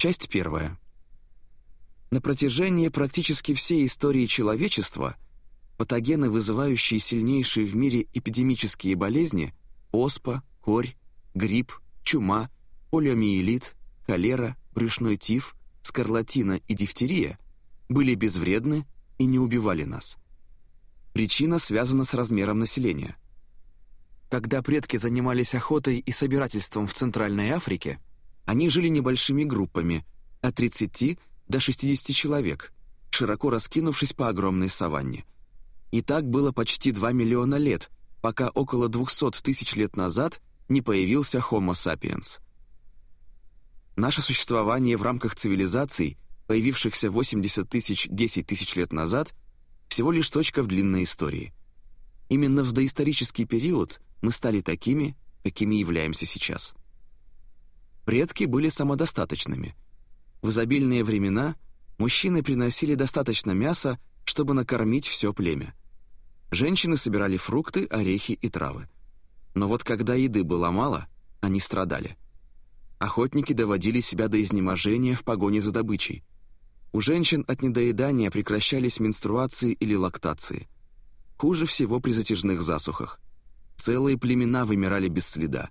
Часть первая. На протяжении практически всей истории человечества патогены, вызывающие сильнейшие в мире эпидемические болезни – оспа, корь, грипп, чума, полиомиелит, холера, брюшной тиф, скарлатина и дифтерия – были безвредны и не убивали нас. Причина связана с размером населения. Когда предки занимались охотой и собирательством в Центральной Африке, они жили небольшими группами – от 30 до 60 человек, широко раскинувшись по огромной саванне. И так было почти 2 миллиона лет, пока около 200 тысяч лет назад не появился Homo sapiens. Наше существование в рамках цивилизаций, появившихся 80 тысяч, 10 тысяч лет назад, всего лишь точка в длинной истории. Именно в доисторический период мы стали такими, какими являемся сейчас. Предки были самодостаточными – в изобильные времена мужчины приносили достаточно мяса, чтобы накормить все племя. Женщины собирали фрукты, орехи и травы. Но вот когда еды было мало, они страдали. Охотники доводили себя до изнеможения в погоне за добычей. У женщин от недоедания прекращались менструации или лактации. Хуже всего при затяжных засухах. Целые племена вымирали без следа.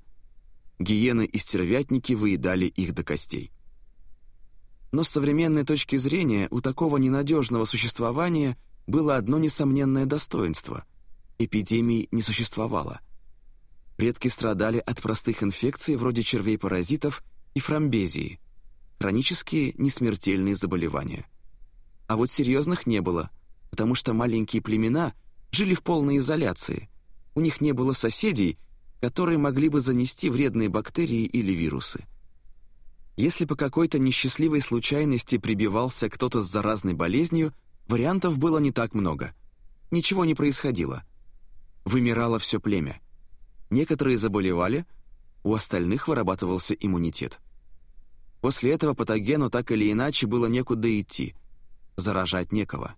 Гиены и стервятники выедали их до костей. Но с современной точки зрения у такого ненадежного существования было одно несомненное достоинство – эпидемий не существовало. Предки страдали от простых инфекций вроде червей-паразитов и фрамбезии, хронические несмертельные заболевания. А вот серьезных не было, потому что маленькие племена жили в полной изоляции, у них не было соседей, которые могли бы занести вредные бактерии или вирусы. Если по какой-то несчастливой случайности прибивался кто-то с заразной болезнью, вариантов было не так много. Ничего не происходило. Вымирало все племя. Некоторые заболевали, у остальных вырабатывался иммунитет. После этого патогену так или иначе было некуда идти, заражать некого.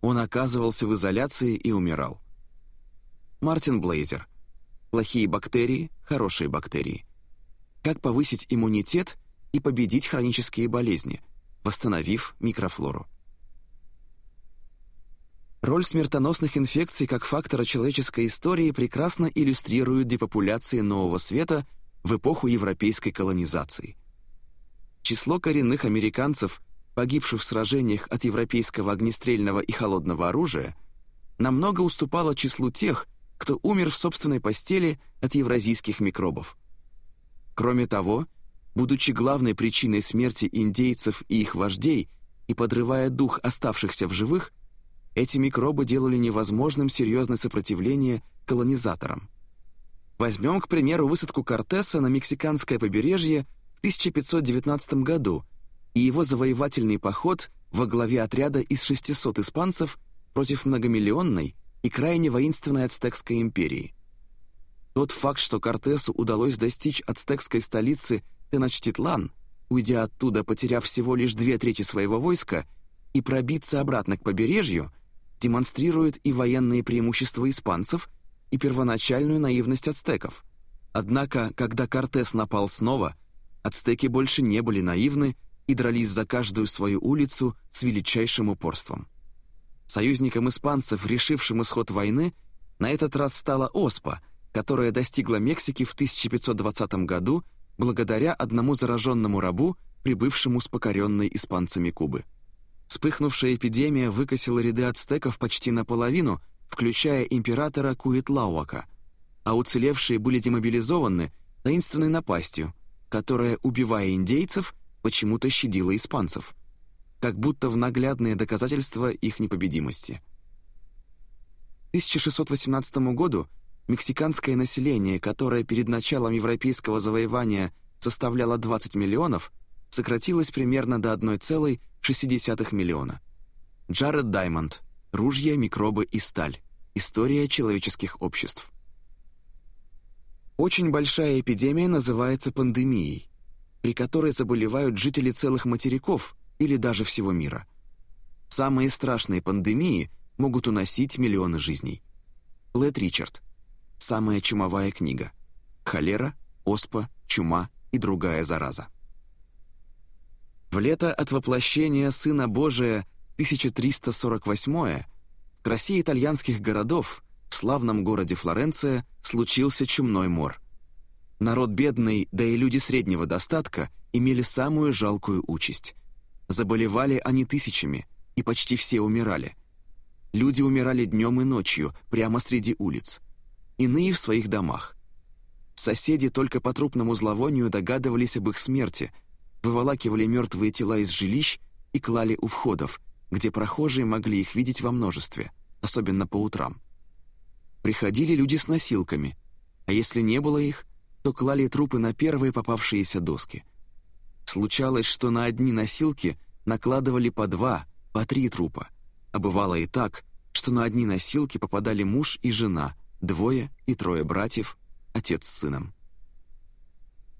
Он оказывался в изоляции и умирал. Мартин Блейзер. Плохие бактерии, хорошие бактерии. Как повысить иммунитет и победить хронические болезни, восстановив микрофлору. Роль смертоносных инфекций как фактора человеческой истории прекрасно иллюстрирует депопуляции Нового Света в эпоху европейской колонизации. Число коренных американцев, погибших в сражениях от европейского огнестрельного и холодного оружия, намного уступало числу тех, кто умер в собственной постели от евразийских микробов. Кроме того, будучи главной причиной смерти индейцев и их вождей и подрывая дух оставшихся в живых, эти микробы делали невозможным серьезное сопротивление колонизаторам. Возьмем, к примеру, высадку Кортеса на мексиканское побережье в 1519 году и его завоевательный поход во главе отряда из 600 испанцев против многомиллионной и крайне воинственной ацтекской империи. Тот факт, что Кортесу удалось достичь ацтекской столицы – Теночтитлан, уйдя оттуда, потеряв всего лишь две трети своего войска, и пробиться обратно к побережью, демонстрирует и военные преимущества испанцев, и первоначальную наивность ацтеков. Однако, когда Кортес напал снова, ацтеки больше не были наивны и дрались за каждую свою улицу с величайшим упорством. Союзником испанцев, решившим исход войны, на этот раз стала ОСПА, которая достигла Мексики в 1520 году благодаря одному зараженному рабу, прибывшему с покоренной испанцами Кубы. Вспыхнувшая эпидемия выкосила ряды ацтеков почти наполовину, включая императора Куитлауака, а уцелевшие были демобилизованы таинственной напастью, которая, убивая индейцев, почему-то щадила испанцев, как будто в наглядное доказательство их непобедимости. К 1618 году Мексиканское население, которое перед началом европейского завоевания составляло 20 миллионов, сократилось примерно до 1,6 миллиона. Джаред Даймонд. Ружья, микробы и сталь. История человеческих обществ. Очень большая эпидемия называется пандемией, при которой заболевают жители целых материков или даже всего мира. Самые страшные пандемии могут уносить миллионы жизней. Лэд Ричард. Самая чумовая книга. Холера, оспа, чума и другая зараза. В лето от воплощения Сына Божия 1348 в России итальянских городов в славном городе Флоренция случился чумной мор. Народ бедный, да и люди среднего достатка имели самую жалкую участь. Заболевали они тысячами, и почти все умирали. Люди умирали днем и ночью, прямо среди улиц. Иные в своих домах. Соседи только по трупному зловонию догадывались об их смерти, выволакивали мертвые тела из жилищ и клали у входов, где прохожие могли их видеть во множестве, особенно по утрам. Приходили люди с носилками, а если не было их, то клали трупы на первые попавшиеся доски. Случалось, что на одни носилки накладывали по два, по три трупа, а бывало и так, что на одни носилки попадали муж и жена, двое и трое братьев, отец с сыном.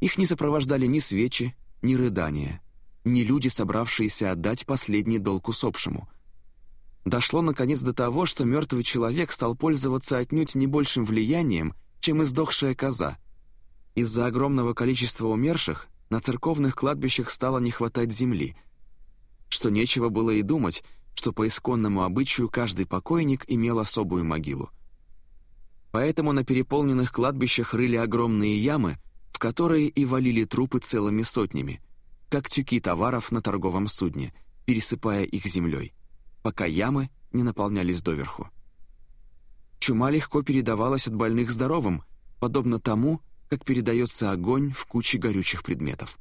Их не сопровождали ни свечи, ни рыдания, ни люди, собравшиеся отдать последний долг усопшему. Дошло, наконец, до того, что мертвый человек стал пользоваться отнюдь не большим влиянием, чем издохшая коза. Из-за огромного количества умерших на церковных кладбищах стало не хватать земли, что нечего было и думать, что по исконному обычаю каждый покойник имел особую могилу. Поэтому на переполненных кладбищах рыли огромные ямы, в которые и валили трупы целыми сотнями, как тюки товаров на торговом судне, пересыпая их землей, пока ямы не наполнялись доверху. Чума легко передавалась от больных здоровым, подобно тому, как передается огонь в куче горючих предметов.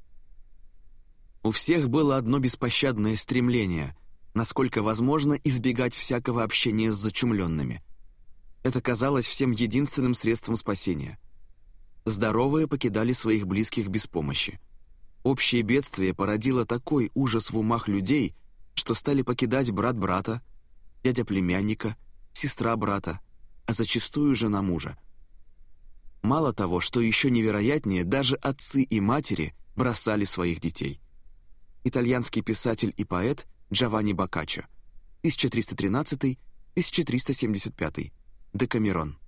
У всех было одно беспощадное стремление, насколько возможно избегать всякого общения с зачумленными. Это казалось всем единственным средством спасения. Здоровые покидали своих близких без помощи. Общее бедствие породило такой ужас в умах людей, что стали покидать брат брата, дядя племянника, сестра брата, а зачастую жена мужа. Мало того, что еще невероятнее, даже отцы и матери бросали своих детей. Итальянский писатель и поэт Джованни Боккаччо, 1313-1375, Декамерон.